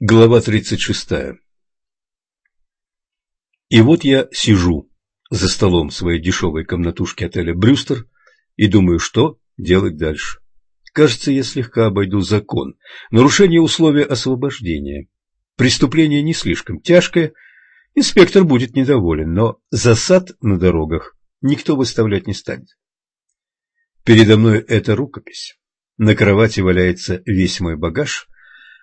Глава 36. И вот я сижу за столом своей дешевой комнатушки отеля «Брюстер» и думаю, что делать дальше. Кажется, я слегка обойду закон. Нарушение условия освобождения. Преступление не слишком тяжкое, инспектор будет недоволен, но засад на дорогах никто выставлять не станет. Передо мной эта рукопись. На кровати валяется весь мой багаж –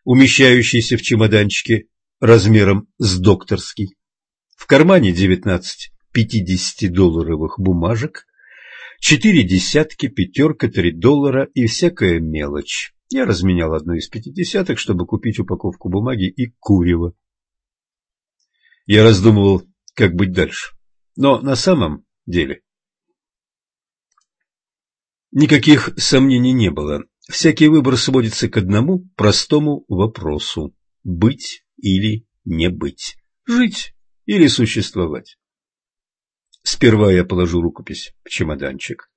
умещающийся в чемоданчике размером с докторский. В кармане девятнадцать пятидесятидолларовых бумажек, четыре десятки, пятерка, три доллара и всякая мелочь. Я разменял одну из пятидесяток, чтобы купить упаковку бумаги и курево. Я раздумывал, как быть дальше. Но на самом деле никаких сомнений не было. Всякий выбор сводится к одному простому вопросу – быть или не быть, жить или существовать. Сперва я положу рукопись в чемоданчик,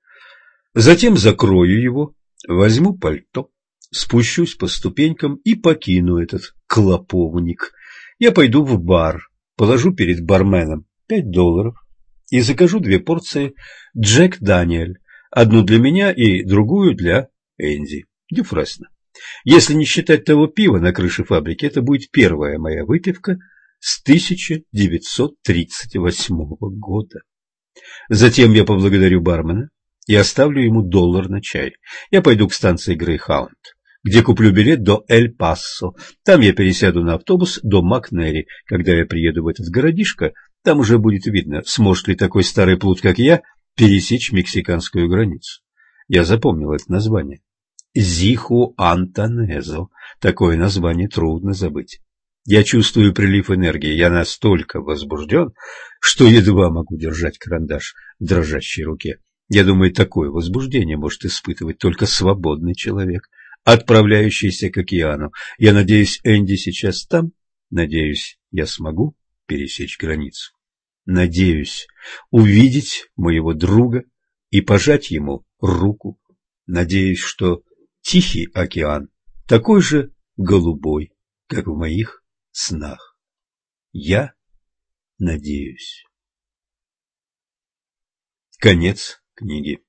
затем закрою его, возьму пальто, спущусь по ступенькам и покину этот клоповник. Я пойду в бар, положу перед барменом пять долларов и закажу две порции Джек Даниэль, одну для меня и другую для Энди Дюфресна. Если не считать того пива на крыше фабрики, это будет первая моя выпивка с 1938 года. Затем я поблагодарю бармена и оставлю ему доллар на чай. Я пойду к станции Грейхаунд, где куплю билет до Эль-Пассо. Там я пересяду на автобус до Макнери. Когда я приеду в этот городишко, там уже будет видно, сможет ли такой старый плут, как я, пересечь мексиканскую границу. Я запомнил это название. Зиху Антонезо. Такое название трудно забыть. Я чувствую прилив энергии. Я настолько возбужден, что едва могу держать карандаш в дрожащей руке. Я думаю, такое возбуждение может испытывать только свободный человек, отправляющийся к океану. Я надеюсь, Энди сейчас там. Надеюсь, я смогу пересечь границу. Надеюсь увидеть моего друга и пожать ему руку. Надеюсь, что Тихий океан такой же голубой, как в моих снах. Я надеюсь. Конец книги.